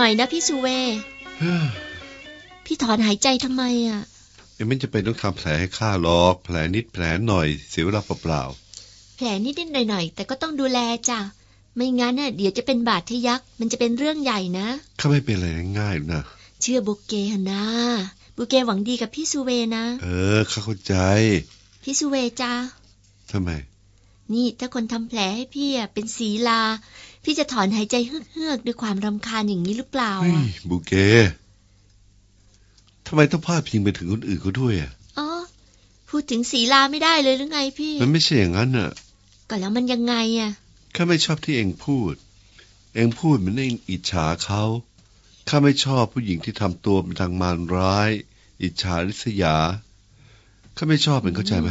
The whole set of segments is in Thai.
น่อยนะพี่สุเว พี่ถอนหายใจทำไมอะยังไม่จะเป็นต้องทำแผลให้ข้าหรอกแผลนิดแผลหน่อยเสียเวลาเปล่าแผลนิดๆหน่อยๆแต่ก็ต้องดูแลจ้ะไม่งั้นน่ะเดี๋ยวจะเป็นบาดทะยักมันจะเป็นเรื่องใหญ่นะๆข้าไม่เป็นอะไรง่ายๆหรอกนะเชื่อบุกเกหนนะบุกเกหวังดีกับพี่สุเวนะ เออข้าเข้าใจ พี่สุเวจ้าทำไม นี่ถ้าคนทำแผลให้พี่อะเป็นศีลา พี่จะถอนหายใจเฮือกๆด้วยความรำคาญอย่างนี้หรือเปล่าเฮ้ยอะบูเกทำไมต้องพาดพิงไปถึงคนอื่นเขาด้วยอะอ๋อพูดถึงศีลาไม่ได้เลยหรือไงพี่ มันไม่ใช่อย่างนั้นอะ ก็แล้วมันยังไงอะข้าไม่ชอบที่เองพูด เองพูดเหมือนเองอิจฉาเขาข้าไม่ชอบผู้หญิงที่ทำตัวเป็นทางมารร้าย อิจฉาริษยาข้าไม่ชอบเป็นเข้าใจไหม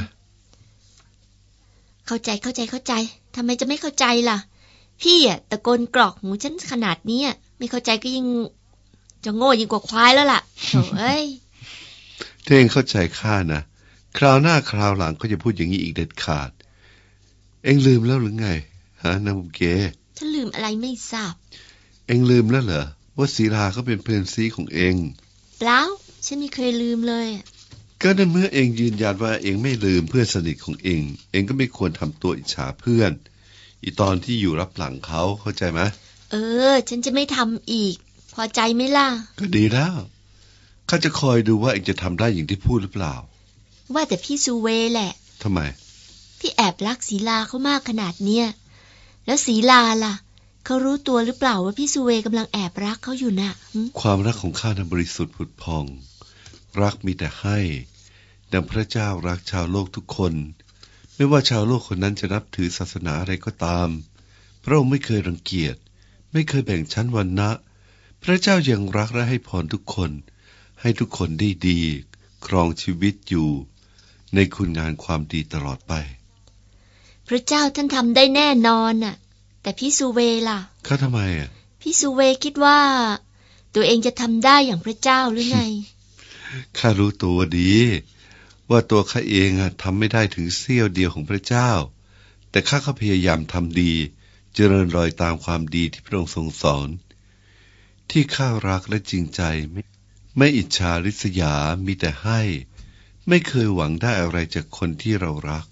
เข้าใจเข้าใจเข้าใจทำไมจะไม่เข้าใจล่ะ พี่อะตะโกนกรอกหูฉันขนาดเนี้ยไม่เข้าใจก็ยิ่งจะโง่ยิ่งกว่าควายแล้วล่ะโถ่เอ้ยถ้าเองเข้าใจข้านะคราวหน้าคราวหลังก็จะพูดอย่างนี้อีกเด็ดขาด เองลืมแล้วหรือไงฮะนางบุเกฉันลืมอะไรไม่ทราบ เองลืมแล้วเหรอว่าศีลาเขาเป็นเพื่อนซีของเองเปล่าฉันไม่เคยลืมเลยอะก็ในเมื่อเองยืนยันว่าเองไม่ลืมเพื่อนสนิทของเอง เองก็ไม่ควรทำตัวอิจฉาเพื่อน อีตอนที่อยู่รับหลังเขาเข้าใจไหมเออ ฉันจะไม่ทำอีก พอใจไหมล่ะ ก็ดีแล้วข้าจะคอยดูว่าเองจะทำได้อย่างที่พูดหรือเปล่า ว่าแต่พี่ซูเวแหละทำไม พี่แอบรักศีลาเขามากขนาดเนี้ยแล้วศีลาล่ะเขารู้ตัวหรือเปล่าว่าพี่ซูเวกำลังแอบรักเขาอยู่น่ะหึความรักของข้านั้นบริสุทธิ์ผุดพอง รักมีแต่ให้ ดังพระเจ้ารักชาวโลกทุกคน ไม่ว่าชาวโลกคนนั้นจะนับถือศาสนาอะไรก็ตาม พระองค์ไม่เคยรังเกียจ ไม่เคยแบ่งชั้นวรรณะ พระเจ้ายังรักและให้พรทุกคน ให้ทุกคนได้ดี ครองชีวิตอยู่ ในคุณงานความดีตลอดไป พระเจ้าท่านทำได้แน่นอนน่ะ แต่พี่ซูเวล่ะข้าทำไมอะ พี่ซูเวคิดว่า ตัวเองจะทำได้อย่างพระเจ้าหรือไงข้ารู้ตัวดี ว่าตัวข้าเองอะทำไม่ได้ถึงเสี้ยวเดียวของพระเจ้า แต่ข้าก็พยายามทำดี เจริญรอยตามความดีที่พระองค์ทรงสอน ที่ข้ารักและจริงใจไม่ไม่อิจฉาริษยามีแต่ให้ ไม่เคยหวังได้อะไรจากคนที่เรารัก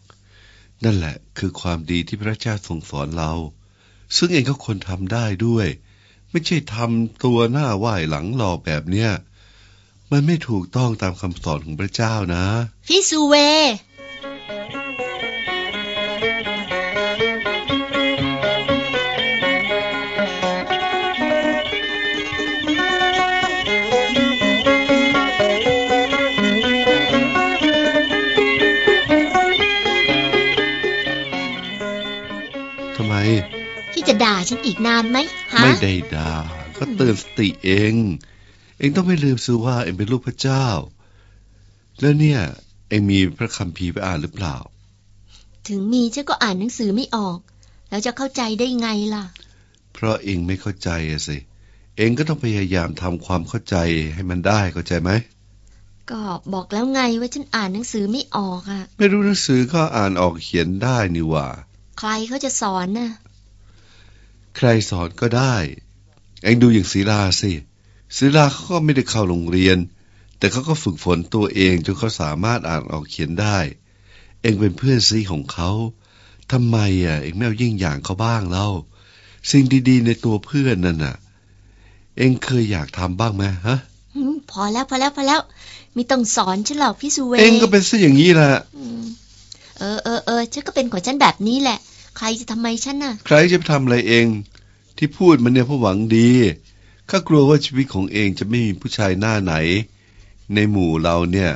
นั่นแหละคือความดีที่พระเจ้าทรงสอนเรา ซึ่งเองก็ควรทำได้ด้วย ไม่ใช่ทำตัวหน้าไหว้หลังหลอแบบเนี้ย มันไม่ถูกต้องตามคำสอนของพระเจ้านะ พี่ซูเว ทำไม พี่จะด่าฉันอีกนานไหมฮะ ไม่ได้ด่าก็เตือนสติเอง เองต้องไม่ลืมซื้อว่าเองเป็นลูกพระเจ้า แล้วเนี่ย เองมีพระคัมภีร์ไปอ่านหรือเปล่า ถึงมีฉันก็อ่านหนังสือไม่ออก แล้วจะเข้าใจได้ไงล่ะ เพราะเองไม่เข้าใจอะสิ เองก็ต้องพยายามทำความเข้าใจให้มันได้เข้าใจไหม ก็บอกแล้วไงว่าฉันอ่านหนังสือไม่ออกอะไม่รู้หนังสือก็อ่านออกเขียนได้นี่หว่า ใครเขาจะสอนน่ะ ใครสอนก็ได้ เองดูอย่างศีลาสิ ศีลาเขาก็ไม่ได้เข้าโรงเรียน แต่เขาก็ฝึกฝนตัวเองจนเขาสามารถอ่านออกเขียนได้ เองเป็นเพื่อนซีของเขาทำไมอะ เองไม่เอายิ่งอย่างเขาบ้างเล่า สิ่งดีๆ ในตัวเพื่อนนั่นน่ะ เองเคยอยากทำบ้างไหมฮะหืมพอแล้วพอแล้วพอแล้วไม่ต้องสอนฉันหรอกพี่สุเวเองก็เป็นซะอย่างนี้แหละอืมเออเออเออฉันก็เป็นของฉันแบบนี้แหละ ใครจะทำไมฉันน่ะ ใครจะไปทำอะไรเอง ที่พูดมันเนี่ยเพราะหวังดี ข้ากลัวว่าชีวิตของเองจะไม่มีผู้ชายหน้าไหน ในหมู่เราเนี่ย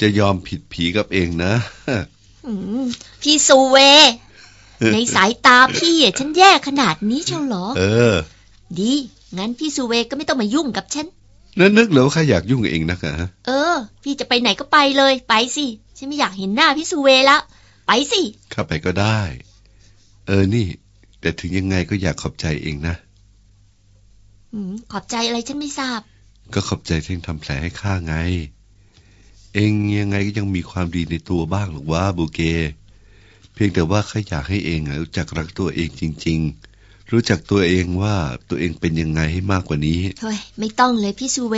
จะยอมผิดผีกับเองนะอืมพี่สุเว ในสายตาพี่อะฉันแย่ขนาดนี้เชียวเหรอ เออ ดี งั้นพี่สุเวก็ไม่ต้องมายุ่งกับฉันนั่นนึกเหรอว่าข้าอยากยุ่งกับเองนักอะฮะเออ พี่จะไปไหนก็ไปเลย ไปสิ ฉันไม่อยากเห็นหน้าพี่สุเวแล้ว ไปสิ ข้าไปก็ได้ เออนี่ แต่ถึงยังไงก็อยากขอบใจเองนะอืม ขอบใจอะไรฉันไม่ทราบ ก็ขอบใจที่ทำแผลให้ข้าไง เองยังไงก็ยังมีความดีในตัวบ้างหรอกว่าบูเก เพียงแต่ว่าข้าอยากให้เองอะรู้จักรักตัวเองจริง ๆ รู้จักตัวเองว่าตัวเองเป็นยังไงให้มากกว่านี้เฮ้ยไม่ต้องเลยพี่สุเว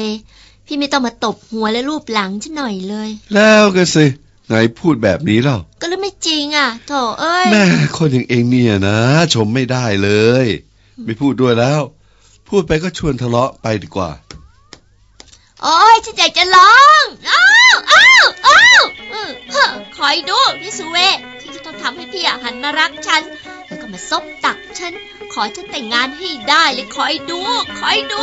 พี่ไม่ต้องมาตบหัวและรูปหลังฉันหน่อยเลย แล้วกันสิไงพูดแบบนี้เล่าก็แล้วไม่จริงอะโถเอ้ยแม่คนอย่างเองเนี่ยนะ ชมไม่ได้เลย ไม่พูดด้วยแล้ว พูดไปก็ชวนทะเลาะไปดีกว่า โอ้ยฉันอยากจะร้องอ้าวอ้าวอ้าวอืมเฮ้อคอยดูพี่สุเวที่จะต้องทำให้พี่หันมารักฉัน แล้วก็มาซบตักฉัน ขอฉันแต่งงานให้ได้เลยคอยดู คอยดู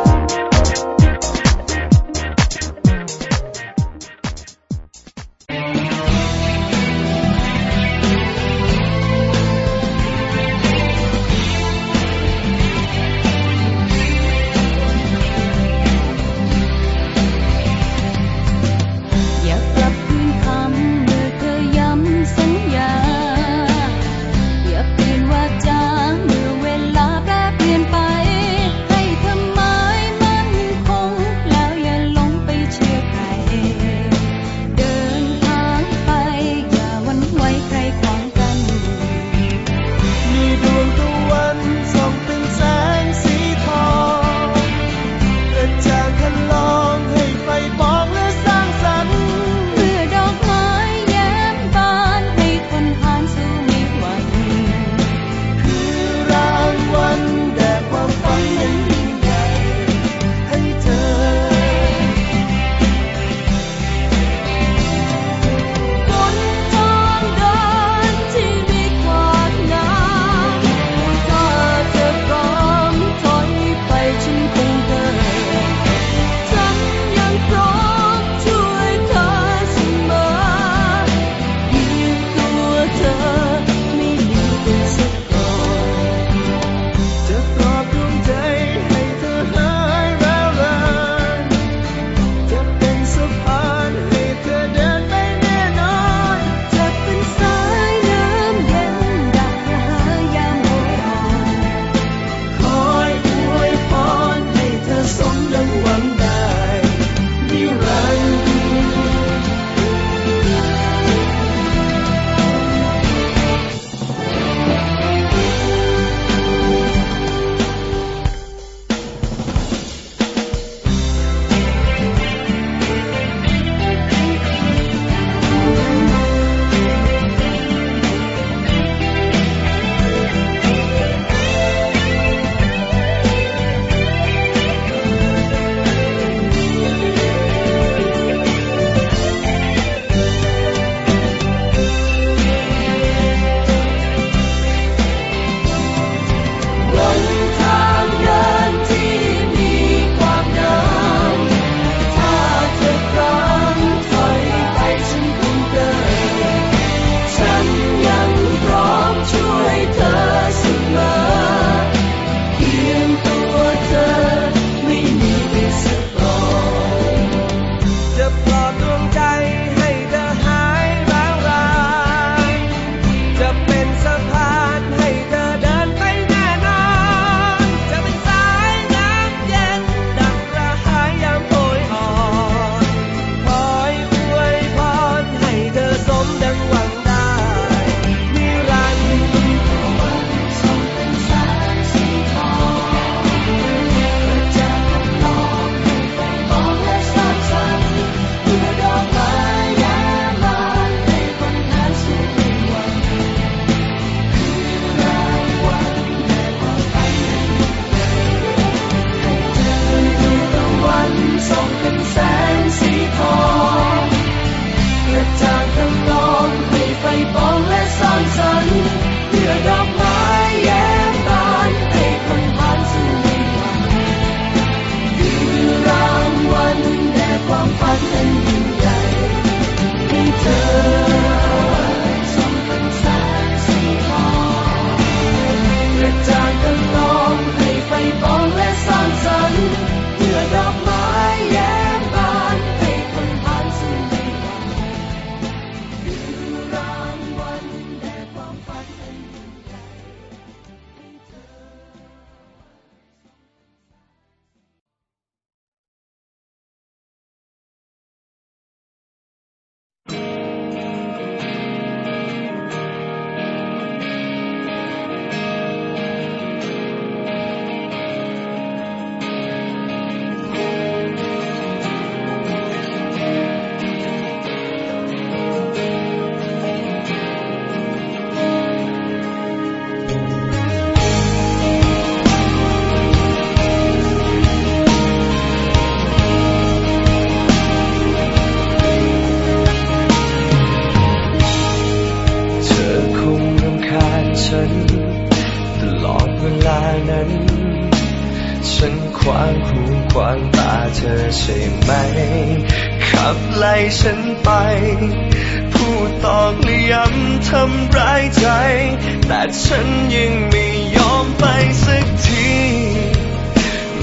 ฉันยังไม่ยอมไปสักที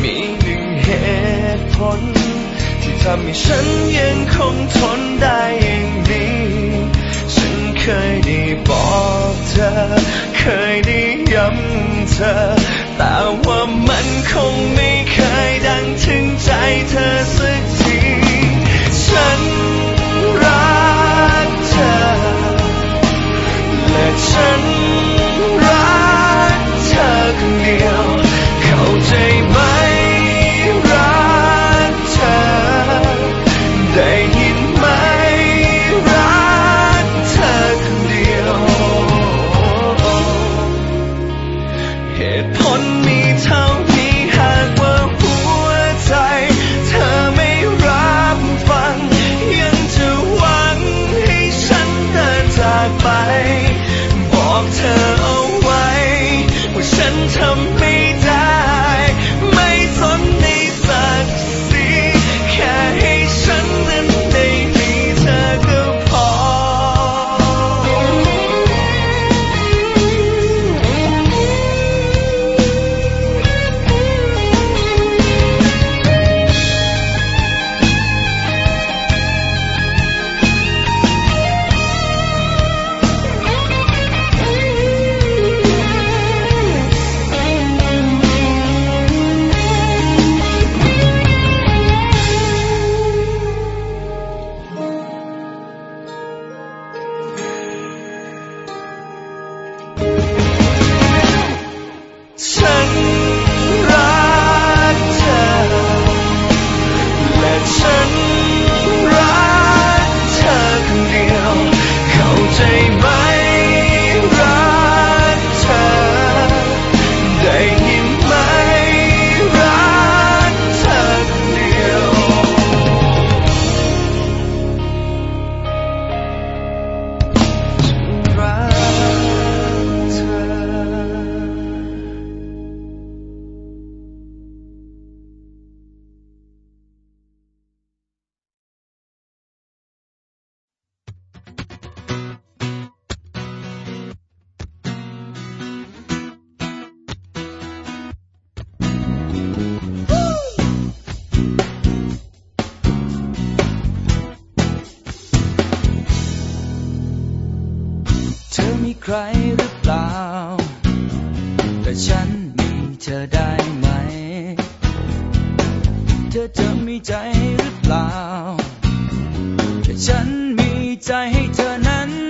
มีหนึ่งเหตุผล ที่ทำให้ฉันยังคงทนได้อย่างนี้ ฉันเคยได้บอกเธอ เคยได้ย้ำเธอ แต่ว่ามันคงไม่เคยดังถึงใจเธอสักที ธอมีใครหรือเปล่า แต่ฉันมีเธอได้ไหม เธอจะมีใจหรือเปล่า แต่ฉันมีใจให้เธอนั้น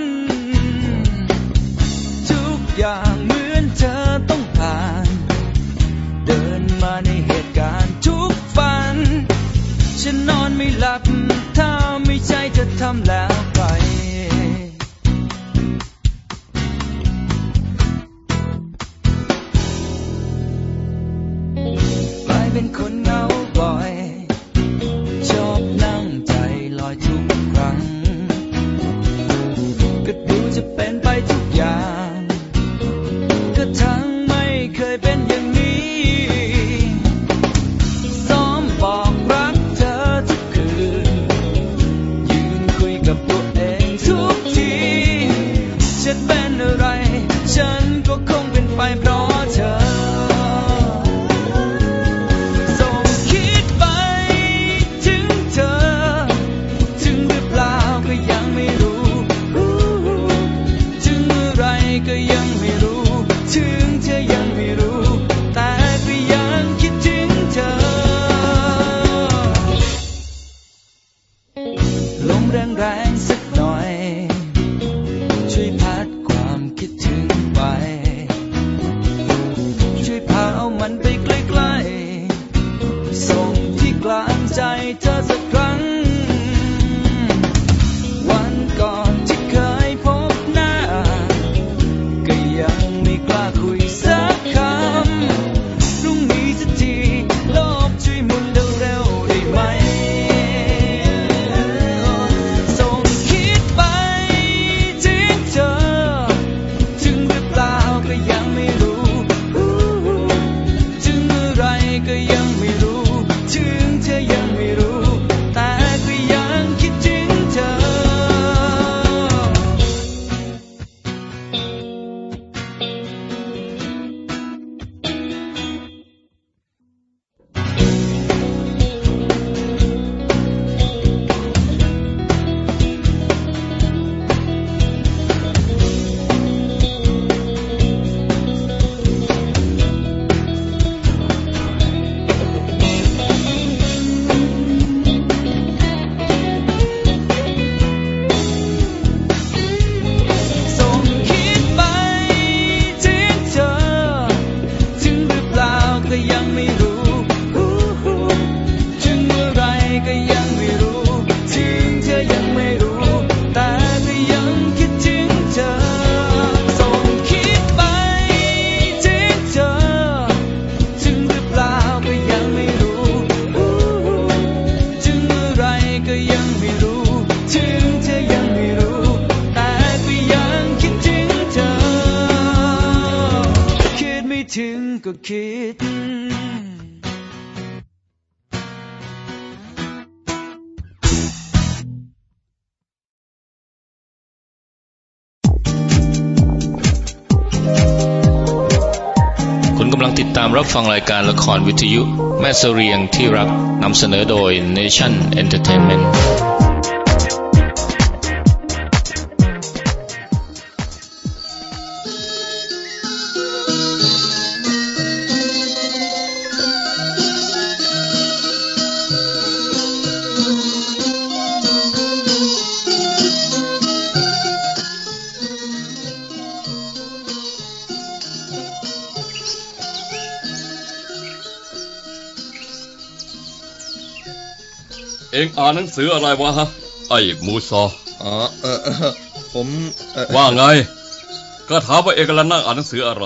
one คิด คุณกำลังติดตามรับฟังรายการละครวิทยุ แม่เสเรียงที่รักนำเสนอโดย Nation Entertainment องอ่านหนังสืออะไรวะฮะ ไอ้มูซออ๋อเออเออผมเอ่อว่าไง ก็ถามว่าเองกำลังนั่งอ่านหนังสืออะไร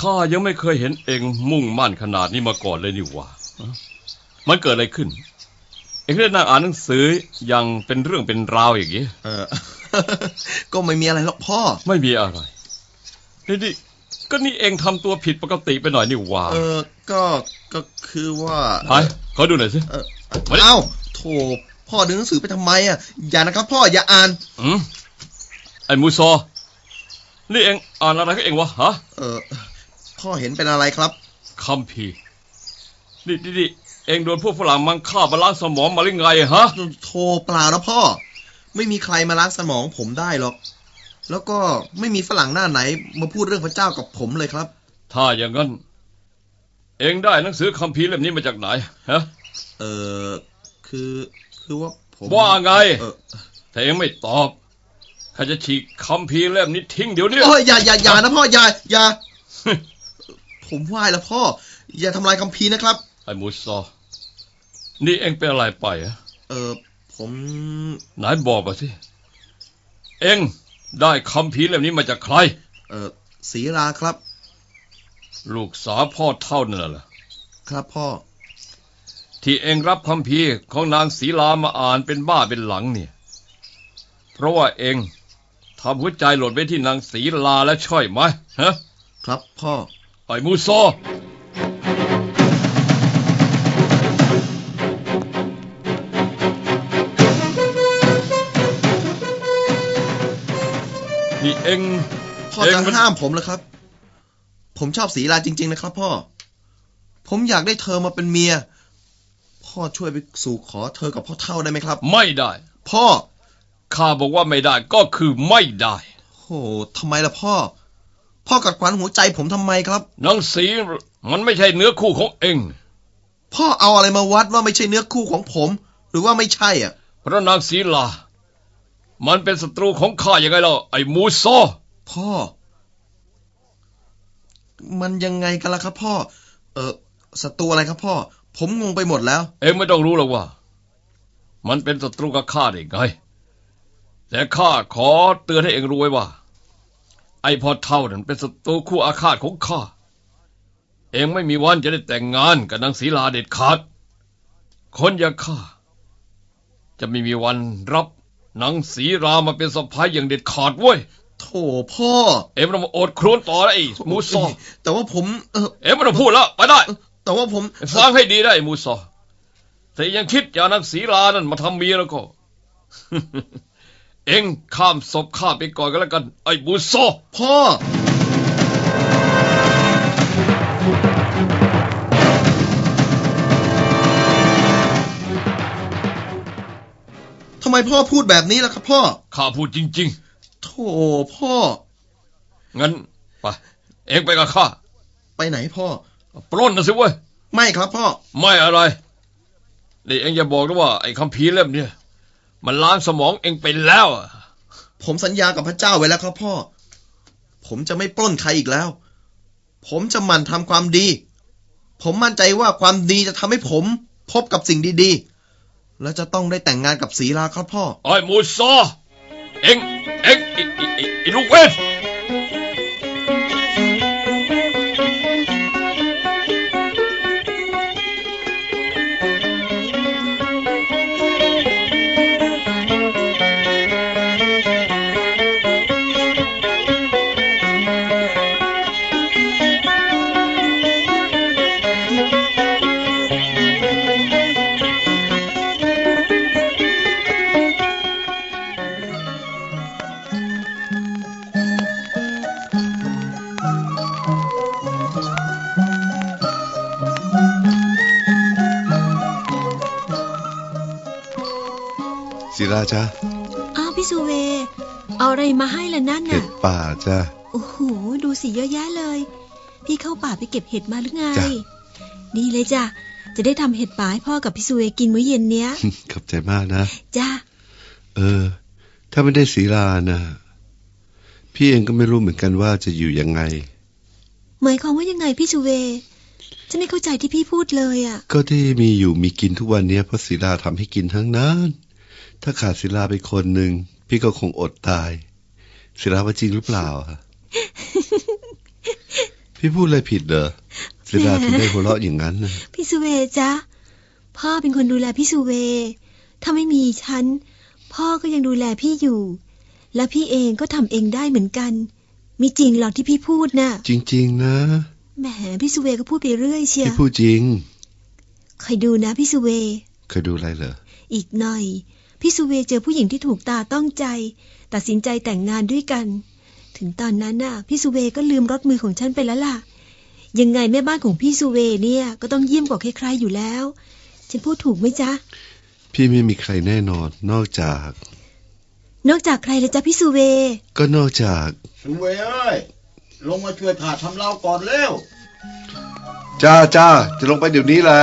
ข้ายังไม่เคยเห็นเองมุ่งมั่นขนาดนี้มาก่อนเลยนี่หว่าฮะมันเกิดอะไรขึ้น เองได้นั่งอ่านหนังสืออย่างเป็นเรื่องเป็นราวอย่างนี้ เออ ก็ไม่มีอะไรหรอกพ่อ ไม่มีอะไร นี่นี่ก็นี่เองทำตัวผิดปกติไปหน่อยนี่หว่าเออก็ก็คือว่าไหนขอดูหน่อยสิ เออ มาดิเอ้าโถพ่อดึงหนังสือไปทำไมอะ อย่านะครับ พ่ออย่าอ่าน อืมไอ้มูซอ นี่เองอ่านอะไรก็เองวะฮะเออพ่อเห็นเป็นอะไรครับ คัมภีร์นี่นี่นี่เองโดนพวกฝรั่งมังค่ามาล้างสมองมาหรือไงฮะ โทรเปล่านะพ่อ ไม่มีใครมาล้างสมองผมได้หรอก แล้วก็ไม่มีฝรั่งหน้าไหนมาพูดเรื่องพระเจ้ากับผมเลยครับ ถ้าอย่างนั้น เองได้หนังสือคัมภีร์เล่มนี้มาจากไหนฮะ เออคือคือว่าผมว่าไงเออถ้าเองไม่ตอบข้าจะฉีกคัมภีร์เล่มนี้ทิ้งเดี๋ยวนี้โอ้ยอย่าอย่าอย่านะพ่ออย่าอย่าผมไหว้แล้วพ่อ อย่าทำลายคัมภีร์นะครับ ไอ้มูซอนี่เองเป็นอะไรไปอะเออผมไหนบอกมาสิ เองได้คัมภีร์เล่มนี้มาจากใคร เออศรีราครับ ลูกสาวพ่อเท่านั่นแหละครับพ่อ ที่เองรับคัมภีร์ของนางศรีลามาอ่านเป็นบ้าเป็นหลังเนี่ย เพราะว่าเองทำหัวใจหล่นไปที่นางศรีลาแล้วช่อยไหมฮะ ครับพ่อไอ้มูโซอนี่เองพ่อเองจะมัน ห้ามผมเลยครับ ผมชอบศรีราจริง ๆ นะครับ พ่อ ผมอยากได้เธอมาเป็นเมีย พ่อช่วยไปสู่ขอเธอกับพ่อเท่าได้ไหมครับ ไม่ได้ พ่อข้าบอกว่าไม่ได้ก็คือไม่ได้โหทำไมล่ะพ่อ พ่อกัดขวานหัวใจผมทำไมครับนางสีมันไม่ใช่เนื้อคู่ของเองพ่อเอาอะไรมาวัดว่าไม่ใช่เนื้อคู่ของผม หรือว่าไม่ใช่อะเพราะนางศีลา มันเป็นศัตรูของข้ายังไงล่ะไอ้มูโซอพ่อ มันยังไงกันล่ะครับพ่อ เออศัตรูอะไรครับพ่อ ผมงงไปหมดแล้ว เองไม่ต้องรู้หรอกว่า มันเป็นศัตรูกับข้าได้ไง แต่ข้าขอเตือนให้เองรู้ไว้ว่า ไอ้พ่อเท่านั้นเป็นศัตรูคู่อาฆาตของข้า เองไม่มีวันจะได้แต่งงานกับนางศีลาเด็ดขาด คนอย่างข้าจะไม่มีวันรับนางศีรามาเป็นสะพ้ายอย่างเด็ดขาดเว้ยโถพ่อ เอ็มต้องมาโอดครวนต่อนะไอ้มูซอแต่ว่าผม เออเอ็มไม่ต้องพูดแล้วไปได้ แต่ว่าผมฟังให้ดีได้ไอ้มูซอแต่ยังคิดอย่านักศีลานั่นมาทำเมียแล้วก็ เอ็งข้ามศพข้าไปก่อนก็แล้วกัน ไอ้มูซอพ่อทำไมพ่อพูดแบบนี้ล่ะครับพ่อ ข้าพูดจริงโถพ่อๆงั้น ไป เอ็งไปกับข้า ไปไหนพ่อ ปล้นนะสิเว้ยไม่ครับพ่อ ไม่อะไรนี่เอ็งอย่าบอกนะว่าไอ้คัมภีร์เล่มเนี่ยมันล้างสมองเอ็งไปแล้วอะผมสัญญากับพระเจ้าไว้แล้วครับพ่อ ผมจะไม่ปล้นใครอีกแล้ว ผมจะหมั่นทำความดี ผมมั่นใจว่าความดีจะทำให้ผมพบกับสิ่งดีๆ และจะต้องได้แต่งงานกับศรีลาครับพ่อไอ้มูซอเอ็งเอ็งไอ้ไอ้ไอ้ไอ้ลูกเวท ลาจ้ะอ้าวพี่สุเว เอาอะไรมาให้ล่ะนั่นเห็น่ะ ดป่าจ้ะ โอ้โห ดูสิเยอะแยะเลย พี่เข้าป่าไปเก็บเห็ดมาหรือไง จ้ะ ดีเลยจ้ะ จะได้ทำเห็ดป่าให้พ่อกับพี่สุเวกินมื้อเย็นเนี้ย ขอบใจมากนะ จ้าเออ ถ้าไม่ได้ศิลานะ พี่เองก็ไม่รู้เหมือนกันว่าจะอยู่ยังไง หมายความว่ายังไงพี่สุเว ฉันไม่เข้าใจที่พี่พูดเลยอะก็ที่มีอยู่มีกินทุกวันเนี้ยเพราะศิลาทำให้กินทั้งนั้น ถ้าขาดศิลาไปคนหนึ่งพี่ก็คงอดตาย ศิลาว่าจริงหรือเปล่าอะพี่พูดอะไรผิดเหรอศิลาถึงได้หัวเราะอย่างนั้นนะพี่สุเวจ้ะพ่อเป็นคนดูแลพี่สุเว ถ้าไม่มีฉัน พ่อก็ยังดูแลพี่อยู่ และพี่เองก็ทำเองได้เหมือนกันมีจริงหรอกที่พี่พูดน่ะ จริง ๆ นะแหมพี่สุเวก็พูดไปเรื่อยเชียพี่พูดจริงคอยดูนะพี่สุเวเคยดูอะไรเหรออีกหน่อย พี่สุเวเจอผู้หญิงที่ถูกตาต้องใจ ตัดสินใจแต่งงานด้วยกัน ถึงตอนนั้นน่ะ พี่สุเวก็ลืมรถมือของฉันไปแล้วล่ะ ยังไงแม่บ้านของพี่สุเวเนี่ยก็ต้องเยี่ยมกว่าใครๆอยู่แล้ว ฉันพูดถูกไหมจ๊ะ พี่ไม่มีใครแน่นอน นอกจาก นอกจากใครเลยจ๊ะพี่สุเว ก็นอกจาก สุเวยเอ้ยลงมาช่วยข้าทำเล้าก่อนเร็วจ้าจ้าจะลงไปเดี๋ยวนี้แหละ